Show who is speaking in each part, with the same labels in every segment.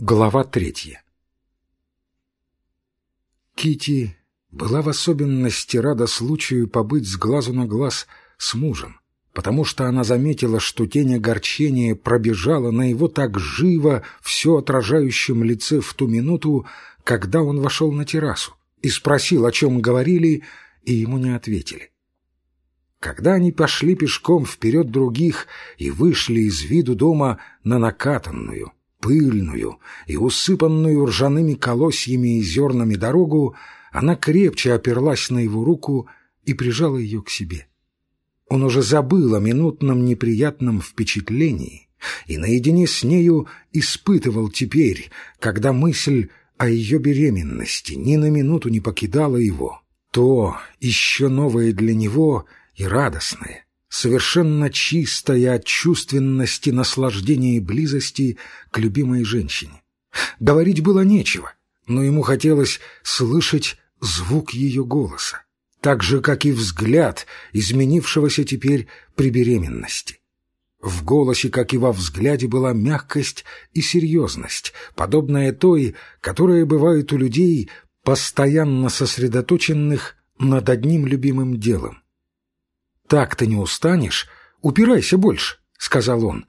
Speaker 1: Глава третья Кити была в особенности рада случаю побыть с глазу на глаз с мужем, потому что она заметила, что тень огорчения пробежала на его так живо все отражающем лице в ту минуту, когда он вошел на террасу и спросил, о чем говорили, и ему не ответили. Когда они пошли пешком вперед других и вышли из виду дома на накатанную, пыльную и усыпанную ржаными колосьями и зернами дорогу, она крепче оперлась на его руку и прижала ее к себе. Он уже забыл о минутном неприятном впечатлении и наедине с нею испытывал теперь, когда мысль о ее беременности ни на минуту не покидала его, то еще новое для него и радостное, совершенно чистая от чувственности наслаждения и близости к любимой женщине. Говорить было нечего, но ему хотелось слышать звук ее голоса, так же, как и взгляд, изменившегося теперь при беременности. В голосе, как и во взгляде, была мягкость и серьезность, подобная той, которая бывает у людей, постоянно сосредоточенных над одним любимым делом. «Так ты не устанешь? Упирайся больше», — сказал он.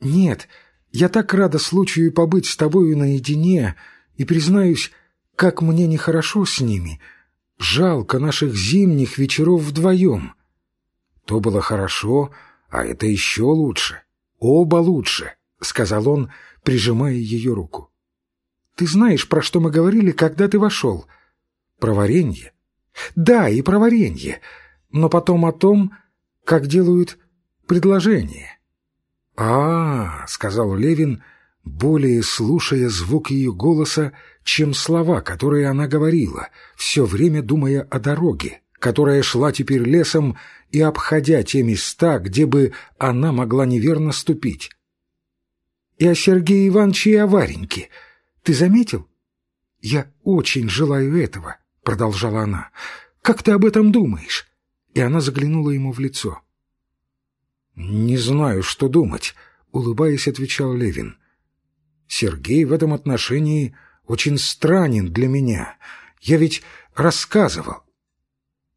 Speaker 1: «Нет, я так рада случаю побыть с тобою наедине, и, признаюсь, как мне нехорошо с ними. Жалко наших зимних вечеров вдвоем». То было хорошо, а это еще лучше. Оба лучше, — сказал он, прижимая ее руку. «Ты знаешь, про что мы говорили, когда ты вошел?» «Про варенье?» «Да, и про варенье но потом о том, как делают предложение. «А, — сказал Левин, более слушая звук ее голоса, чем слова, которые она говорила, все время думая о дороге, которая шла теперь лесом и обходя те места, где бы она могла неверно ступить. «И о Сергее Ивановиче и о Вареньке. Ты заметил?» «Я очень желаю этого», — продолжала она. «Как ты об этом думаешь? И она заглянула ему в лицо. «Не знаю, что думать», — улыбаясь, отвечал Левин. «Сергей в этом отношении очень странен для меня. Я ведь рассказывал.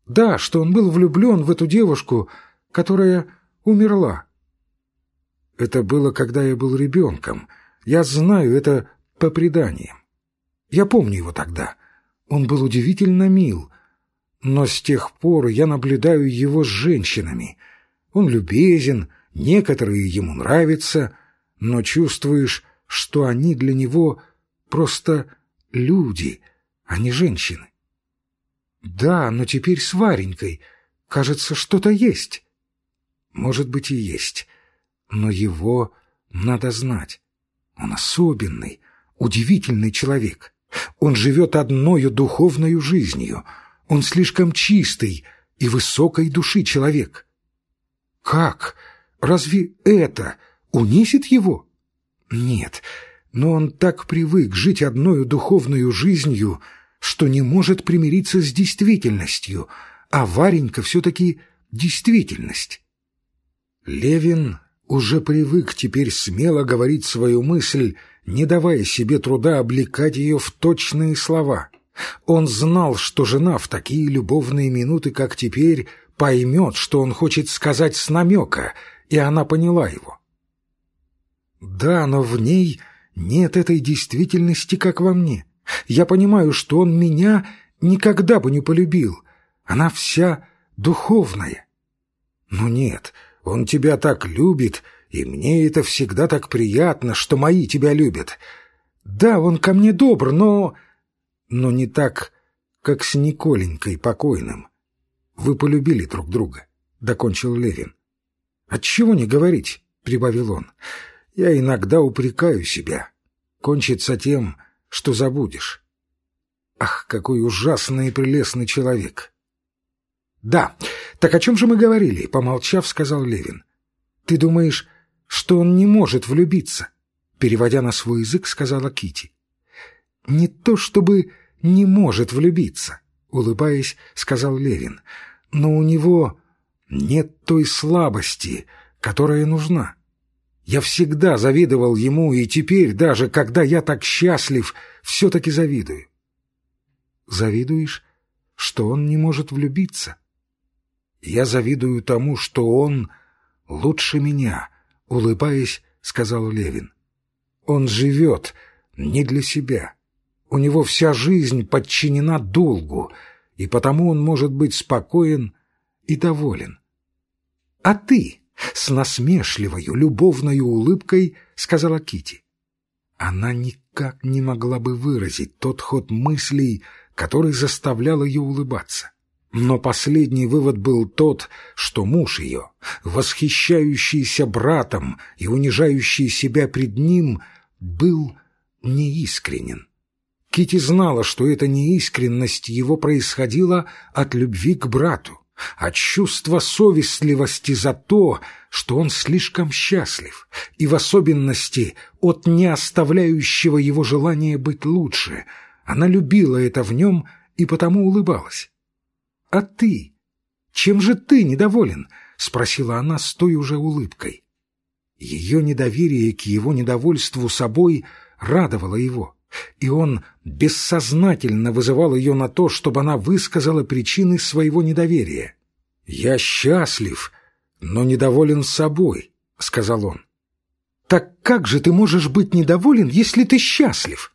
Speaker 1: Да, что он был влюблен в эту девушку, которая умерла. Это было, когда я был ребенком. Я знаю это по преданиям. Я помню его тогда. Он был удивительно мил, но с тех пор я наблюдаю его с женщинами. Он любезен, некоторые ему нравятся, но чувствуешь, что они для него просто люди, а не женщины. Да, но теперь с Варенькой, кажется, что-то есть. Может быть и есть, но его надо знать. Он особенный, удивительный человек. Он живет одною духовною жизнью — он слишком чистый и высокой души человек. Как? Разве это унесет его? Нет, но он так привык жить одною духовную жизнью, что не может примириться с действительностью, а Варенька все-таки действительность. Левин уже привык теперь смело говорить свою мысль, не давая себе труда облекать ее в точные слова. Он знал, что жена в такие любовные минуты, как теперь, поймет, что он хочет сказать с намека, и она поняла его. Да, но в ней нет этой действительности, как во мне. Я понимаю, что он меня никогда бы не полюбил. Она вся духовная. Но нет, он тебя так любит, и мне это всегда так приятно, что мои тебя любят. Да, он ко мне добр, но но не так, как с Николенькой покойным. Вы полюбили друг друга, — докончил Левин. Отчего не говорить, — прибавил он. Я иногда упрекаю себя. Кончится тем, что забудешь. Ах, какой ужасный и прелестный человек! Да, так о чем же мы говорили? Помолчав, сказал Левин. Ты думаешь, что он не может влюбиться? Переводя на свой язык, сказала Кити. Не то чтобы не может влюбиться, улыбаясь, сказал Левин. Но у него нет той слабости, которая нужна. Я всегда завидовал ему, и теперь, даже когда я так счастлив, все-таки завидую. Завидуешь, что он не может влюбиться? Я завидую тому, что он лучше меня, улыбаясь, сказал Левин. Он живет не для себя. У него вся жизнь подчинена долгу, и потому он может быть спокоен и доволен. А ты с насмешливою, любовной улыбкой сказала Кити. Она никак не могла бы выразить тот ход мыслей, который заставлял ее улыбаться. Но последний вывод был тот, что муж ее, восхищающийся братом и унижающий себя пред ним, был неискренен. Кити знала, что эта неискренность его происходила от любви к брату, от чувства совестливости за то, что он слишком счастлив, и в особенности от неоставляющего его желания быть лучше. Она любила это в нем и потому улыбалась. «А ты? Чем же ты недоволен?» — спросила она с той уже улыбкой. Ее недоверие к его недовольству собой радовало его, и он бессознательно вызывал ее на то, чтобы она высказала причины своего недоверия. «Я счастлив, но недоволен собой», — сказал он. «Так как же ты можешь быть недоволен, если ты счастлив?»